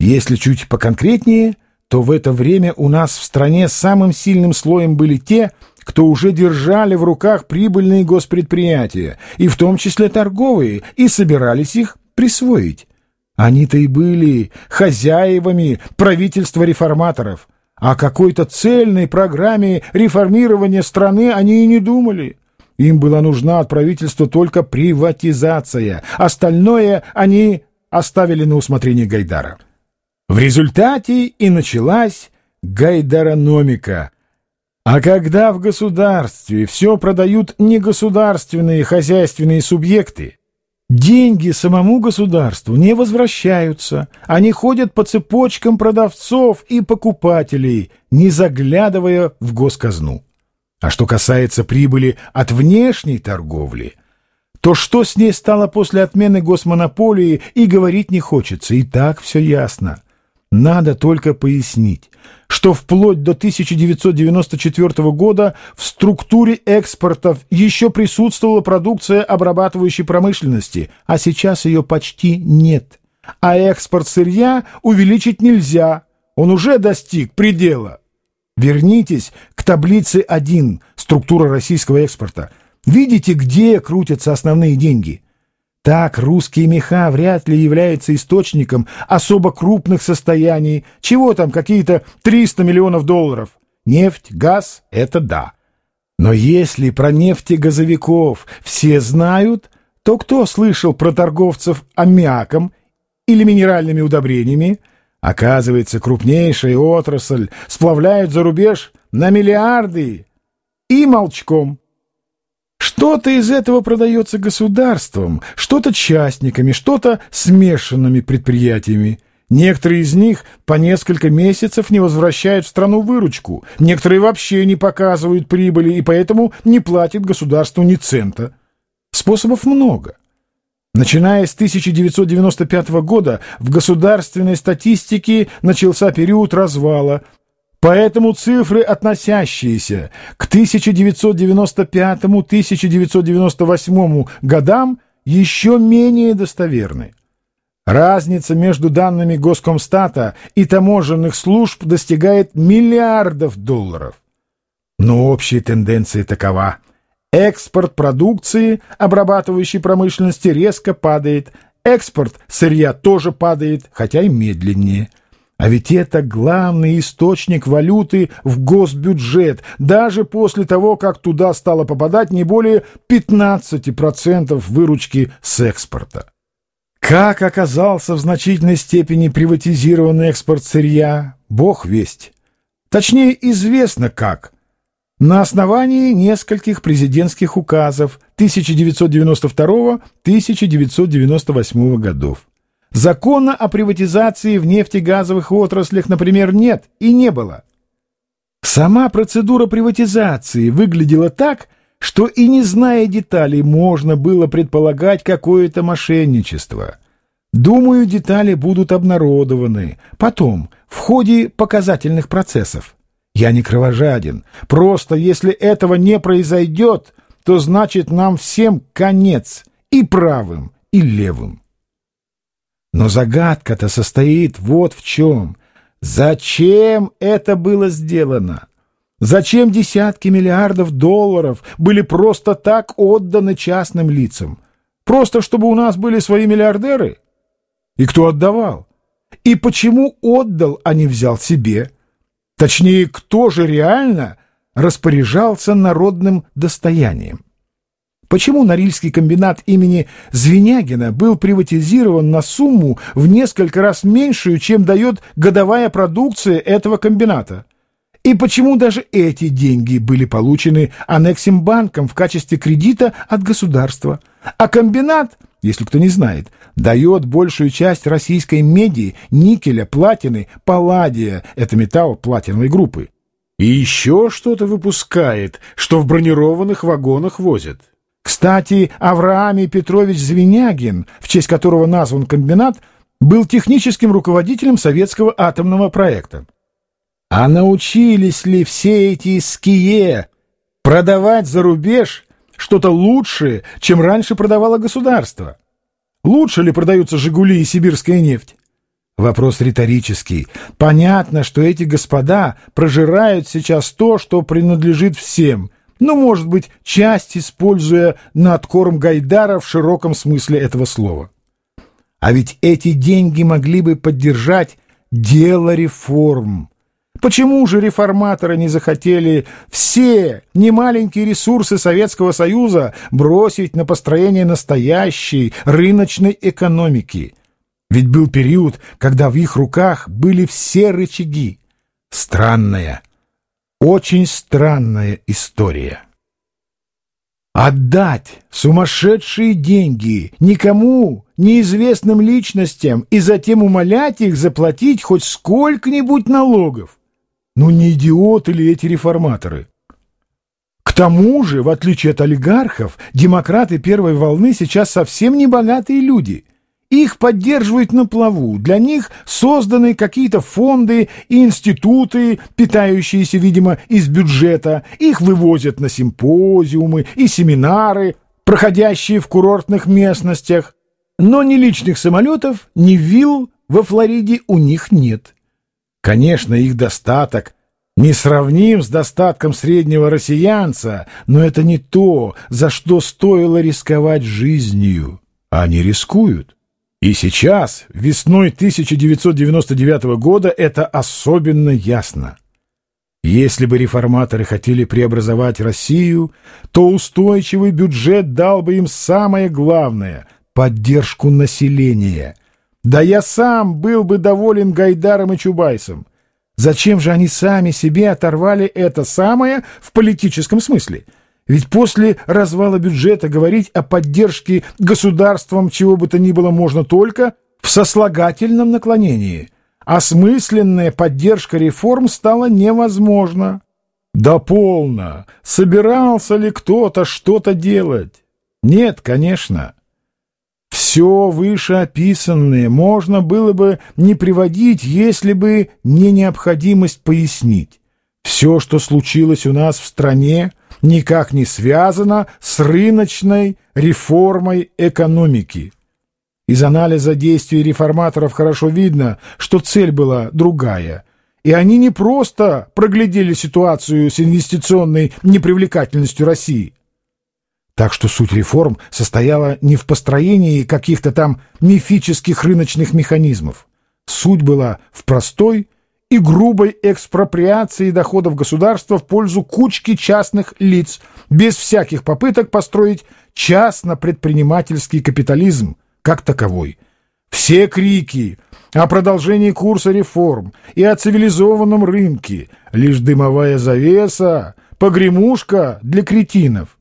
Если чуть поконкретнее, то в это время у нас в стране самым сильным слоем были те, кто уже держали в руках прибыльные госпредприятия, и в том числе торговые, и собирались их присвоить. Они-то и были хозяевами правительства реформаторов. О какой-то цельной программе реформирования страны они и не думали. Им была нужна от правительства только приватизация. Остальное они оставили на усмотрение Гайдара. В результате и началась гайдарономика. А когда в государстве все продают негосударственные хозяйственные субъекты, деньги самому государству не возвращаются, они ходят по цепочкам продавцов и покупателей, не заглядывая в госказну. А что касается прибыли от внешней торговли, то что с ней стало после отмены госмонополии и говорить не хочется, и так все ясно. Надо только пояснить, что вплоть до 1994 года в структуре экспортов еще присутствовала продукция обрабатывающей промышленности, а сейчас ее почти нет. А экспорт сырья увеличить нельзя, он уже достиг предела. Вернитесь к таблице 1 «Структура российского экспорта». Видите, где крутятся основные деньги? Так, русские меха вряд ли являются источником особо крупных состояний. Чего там, какие-то 300 миллионов долларов? Нефть, газ — это да. Но если про нефтегазовиков все знают, то кто слышал про торговцев аммиаком или минеральными удобрениями? Оказывается, крупнейшая отрасль сплавляют за рубеж на миллиарды и молчком. Что-то из этого продается государством, что-то частниками, что-то смешанными предприятиями. Некоторые из них по несколько месяцев не возвращают в страну выручку, некоторые вообще не показывают прибыли и поэтому не платят государству ни цента. Способов много. Начиная с 1995 года в государственной статистике начался период развала, поэтому цифры, относящиеся к 1995-1998 годам, еще менее достоверны. Разница между данными Госкомстата и таможенных служб достигает миллиардов долларов. Но общая тенденция такова – Экспорт продукции обрабатывающей промышленности резко падает, экспорт сырья тоже падает, хотя и медленнее. А ведь это главный источник валюты в госбюджет, даже после того, как туда стало попадать не более 15% выручки с экспорта. Как оказался в значительной степени приватизированный экспорт сырья, бог весть. Точнее, известно как – на основании нескольких президентских указов 1992-1998 годов. Закона о приватизации в нефтегазовых отраслях, например, нет и не было. Сама процедура приватизации выглядела так, что и не зная деталей, можно было предполагать какое-то мошенничество. Думаю, детали будут обнародованы потом, в ходе показательных процессов. Я не кровожаден. Просто если этого не произойдет, то значит нам всем конец и правым, и левым. Но загадка-то состоит вот в чем. Зачем это было сделано? Зачем десятки миллиардов долларов были просто так отданы частным лицам? Просто чтобы у нас были свои миллиардеры? И кто отдавал? И почему отдал, а не взял себе? Точнее, кто же реально распоряжался народным достоянием? Почему Норильский комбинат имени Звенягина был приватизирован на сумму в несколько раз меньшую, чем дает годовая продукция этого комбината? И почему даже эти деньги были получены Аннексимбанком в качестве кредита от государства, а комбинат если кто не знает, дает большую часть российской меди, никеля, платины, палладия, это металл платиновой группы. И еще что-то выпускает, что в бронированных вагонах возят. Кстати, Авраамий Петрович Звенягин, в честь которого назван комбинат, был техническим руководителем советского атомного проекта. А научились ли все эти ские продавать за рубеж что-то лучшее, чем раньше продавало государство. Лучше ли продаются «Жигули» и сибирская нефть? Вопрос риторический. Понятно, что эти господа прожирают сейчас то, что принадлежит всем, но, может быть, часть используя на откорм Гайдара в широком смысле этого слова. А ведь эти деньги могли бы поддержать дело реформ. Почему же реформаторы не захотели все немаленькие ресурсы Советского Союза бросить на построение настоящей рыночной экономики? Ведь был период, когда в их руках были все рычаги. Странная, очень странная история. Отдать сумасшедшие деньги никому, неизвестным личностям, и затем умолять их заплатить хоть сколько-нибудь налогов. Ну не идиоты ли эти реформаторы? К тому же, в отличие от олигархов, демократы первой волны сейчас совсем не богатые люди – их поддерживают на плаву, для них созданы какие-то фонды и институты, питающиеся, видимо, из бюджета. Их вывозят на симпозиумы и семинары, проходящие в курортных местностях. Но ни личных самолетов, ни вилл во Флориде у них нет. Конечно, их достаток не сравним с достатком среднего россиянца, но это не то, за что стоило рисковать жизнью. Они рискуют. И сейчас, весной 1999 года, это особенно ясно. Если бы реформаторы хотели преобразовать Россию, то устойчивый бюджет дал бы им самое главное — поддержку населения. Да я сам был бы доволен Гайдаром и Чубайсом. Зачем же они сами себе оторвали это самое в политическом смысле — ведь после развала бюджета говорить о поддержке государством чего бы то ни было можно только в сослагательном наклонении. Осмысленная поддержка реформ стала невозможна. Да полно! Собирался ли кто-то что-то делать? Нет, конечно. Все вышеописанное можно было бы не приводить, если бы не необходимость пояснить. Все, что случилось у нас в стране, никак не связано с рыночной реформой экономики. Из анализа действий реформаторов хорошо видно, что цель была другая. И они не просто проглядели ситуацию с инвестиционной непривлекательностью России. Так что суть реформ состояла не в построении каких-то там мифических рыночных механизмов. Суть была в простой и грубой экспроприации доходов государства в пользу кучки частных лиц, без всяких попыток построить частно-предпринимательский капитализм как таковой. Все крики о продолжении курса реформ и о цивилизованном рынке — лишь дымовая завеса, погремушка для кретинов.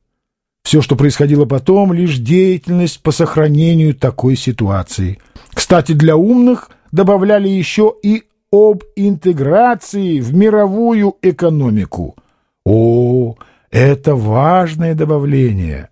Все, что происходило потом, лишь деятельность по сохранению такой ситуации. Кстати, для умных добавляли еще и об интеграции в мировую экономику. О, это важное добавление.